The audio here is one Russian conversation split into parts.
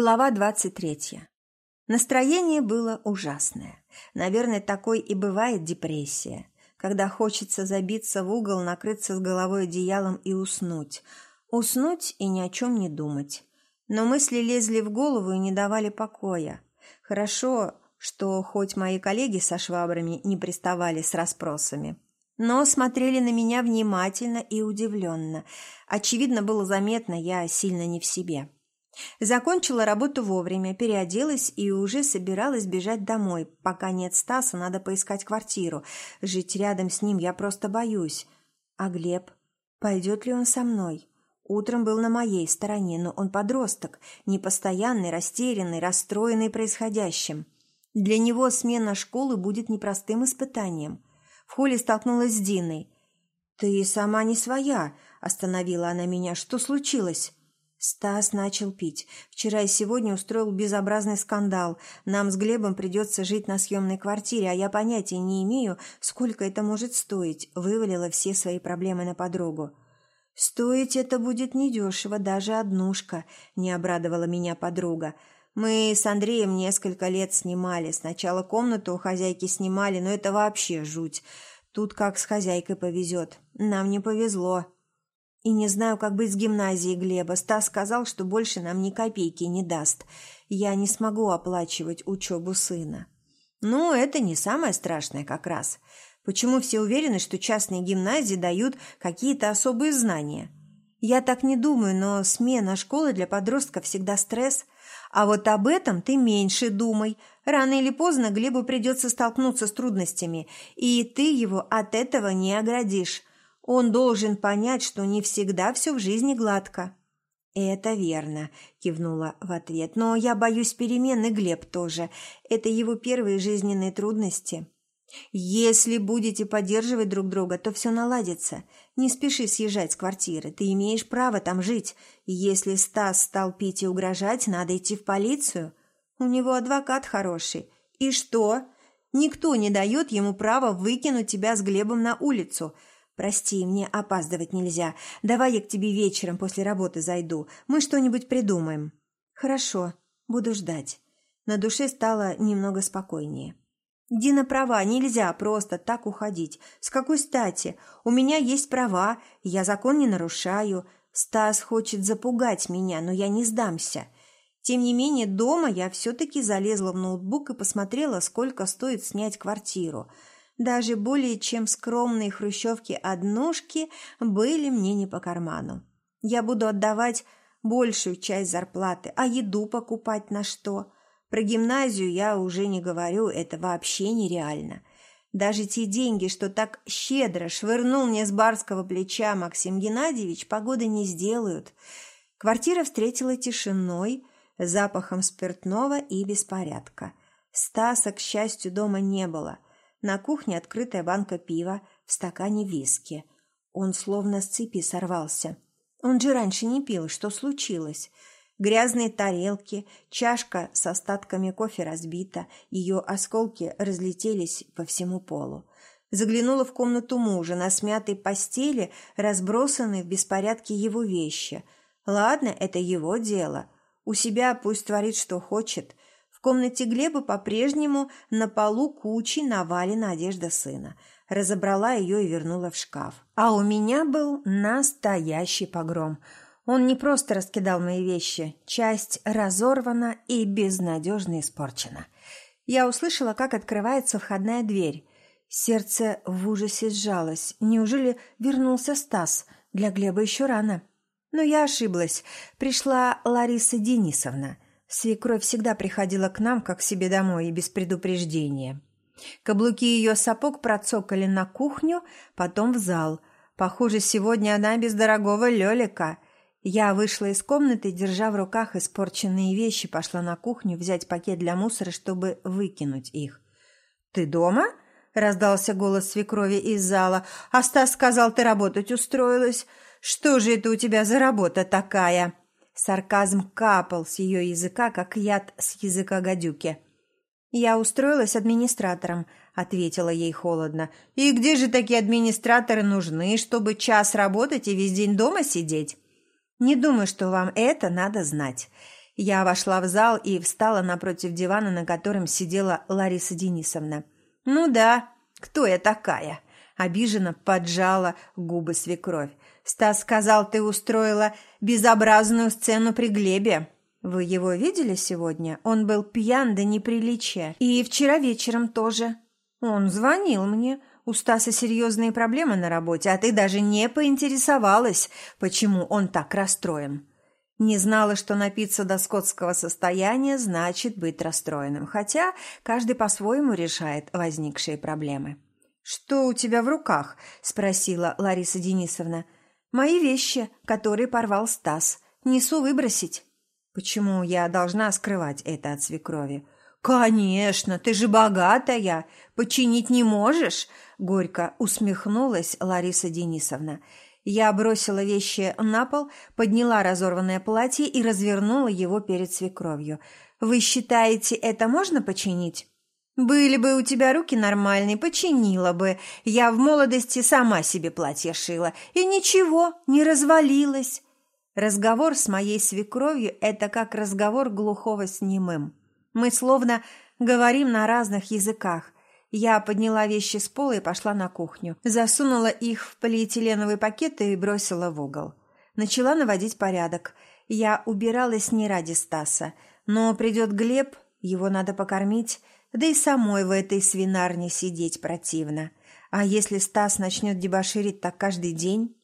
Глава двадцать третья. Настроение было ужасное. Наверное, такой и бывает депрессия, когда хочется забиться в угол, накрыться с головой одеялом и уснуть. Уснуть и ни о чем не думать. Но мысли лезли в голову и не давали покоя. Хорошо, что хоть мои коллеги со швабрами не приставали с расспросами, но смотрели на меня внимательно и удивленно. Очевидно, было заметно, я сильно не в себе. Закончила работу вовремя, переоделась и уже собиралась бежать домой. Пока нет Стаса, надо поискать квартиру. Жить рядом с ним я просто боюсь. А Глеб? Пойдет ли он со мной? Утром был на моей стороне, но он подросток, непостоянный, растерянный, расстроенный происходящим. Для него смена школы будет непростым испытанием. В холле столкнулась с Диной. «Ты сама не своя», – остановила она меня. «Что случилось?» Стас начал пить. Вчера и сегодня устроил безобразный скандал. Нам с Глебом придется жить на съемной квартире, а я понятия не имею, сколько это может стоить. Вывалила все свои проблемы на подругу. «Стоить это будет недешево, даже однушка», – не обрадовала меня подруга. «Мы с Андреем несколько лет снимали. Сначала комнату у хозяйки снимали, но это вообще жуть. Тут как с хозяйкой повезет. Нам не повезло». И не знаю, как быть с гимназией Глеба. Стас сказал, что больше нам ни копейки не даст. Я не смогу оплачивать учебу сына. Ну, это не самое страшное как раз. Почему все уверены, что частные гимназии дают какие-то особые знания? Я так не думаю, но смена школы для подростка всегда стресс. А вот об этом ты меньше думай. Рано или поздно Глебу придется столкнуться с трудностями, и ты его от этого не оградишь. Он должен понять, что не всегда все в жизни гладко. «Это верно», – кивнула в ответ. «Но я боюсь перемен, и Глеб тоже. Это его первые жизненные трудности». «Если будете поддерживать друг друга, то все наладится. Не спеши съезжать с квартиры. Ты имеешь право там жить. Если Стас стал пить и угрожать, надо идти в полицию. У него адвокат хороший. И что? Никто не дает ему права выкинуть тебя с Глебом на улицу. «Прости, мне опаздывать нельзя. Давай я к тебе вечером после работы зайду. Мы что-нибудь придумаем». «Хорошо, буду ждать». На душе стало немного спокойнее. «Дина права, нельзя просто так уходить. С какой стати? У меня есть права, я закон не нарушаю. Стас хочет запугать меня, но я не сдамся». Тем не менее, дома я все-таки залезла в ноутбук и посмотрела, сколько стоит снять квартиру – даже более чем скромные хрущевки-однушки были мне не по карману. Я буду отдавать большую часть зарплаты, а еду покупать на что? Про гимназию я уже не говорю, это вообще нереально. Даже те деньги, что так щедро швырнул мне с барского плеча Максим Геннадьевич, погоды не сделают. Квартира встретила тишиной, запахом спиртного и беспорядка. Стаса, к счастью, дома не было – на кухне открытая банка пива, в стакане виски. Он словно с цепи сорвался. Он же раньше не пил, что случилось? Грязные тарелки, чашка с остатками кофе разбита, ее осколки разлетелись по всему полу. Заглянула в комнату мужа, на смятой постели разбросаны в беспорядке его вещи. Ладно, это его дело. У себя пусть творит, что хочет – в комнате Глеба по-прежнему на полу кучей навалена одежда сына. Разобрала ее и вернула в шкаф. А у меня был настоящий погром. Он не просто раскидал мои вещи, часть разорвана и безнадежно испорчена. Я услышала, как открывается входная дверь. Сердце в ужасе сжалось. Неужели вернулся Стас? Для Глеба еще рано. Но я ошиблась. Пришла Лариса Денисовна – Свекровь всегда приходила к нам, как к себе домой, и без предупреждения. Каблуки ее сапог процокали на кухню, потом в зал. Похоже, сегодня она без дорогого лёлика. Я вышла из комнаты, держа в руках испорченные вещи, пошла на кухню взять пакет для мусора, чтобы выкинуть их. «Ты дома?» – раздался голос свекрови из зала. «А Стас сказал, ты работать устроилась. Что же это у тебя за работа такая?» Сарказм капал с ее языка, как яд с языка гадюки. «Я устроилась администратором», — ответила ей холодно. «И где же такие администраторы нужны, чтобы час работать и весь день дома сидеть?» «Не думаю, что вам это надо знать. Я вошла в зал и встала напротив дивана, на котором сидела Лариса Денисовна. «Ну да, кто я такая?» Обиженно поджала губы свекровь. «Стас сказал, ты устроила безобразную сцену при Глебе». «Вы его видели сегодня? Он был пьян до неприличия. И вчера вечером тоже. Он звонил мне. У Стаса серьезные проблемы на работе, а ты даже не поинтересовалась, почему он так расстроен». Не знала, что напиться до скотского состояния значит быть расстроенным, хотя каждый по-своему решает возникшие проблемы. «Что у тебя в руках?» – спросила Лариса Денисовна. «Мои вещи, которые порвал Стас. Несу выбросить». «Почему я должна скрывать это от свекрови?» «Конечно, ты же богатая, починить не можешь?» – горько усмехнулась Лариса Денисовна. Я бросила вещи на пол, подняла разорванное платье и развернула его перед свекровью. «Вы считаете, это можно починить?» «Были бы у тебя руки нормальные, починила бы. Я в молодости сама себе платье шила. И ничего, не развалилась». Разговор с моей свекровью – это как разговор глухого с немым. Мы словно говорим на разных языках. Я подняла вещи с пола и пошла на кухню. Засунула их в полиэтиленовые пакеты и бросила в угол. Начала наводить порядок. Я убиралась не ради Стаса. Но придет Глеб, его надо покормить, да и самой в этой свинарне сидеть противно. А если Стас начнет дебоширить так каждый день?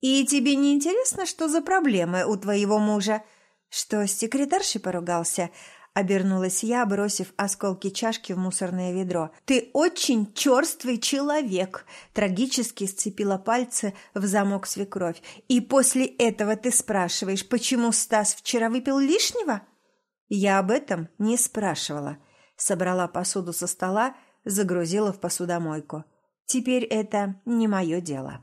И тебе не интересно, что за проблемы у твоего мужа? Что, с секретаршей поругался? Обернулась я, бросив осколки чашки в мусорное ведро. «Ты очень черствый человек!» Трагически сцепила пальцы в замок свекровь. «И после этого ты спрашиваешь, почему Стас вчера выпил лишнего?» Я об этом не спрашивала. Собрала посуду со стола, загрузила в посудомойку. Теперь это не мое дело.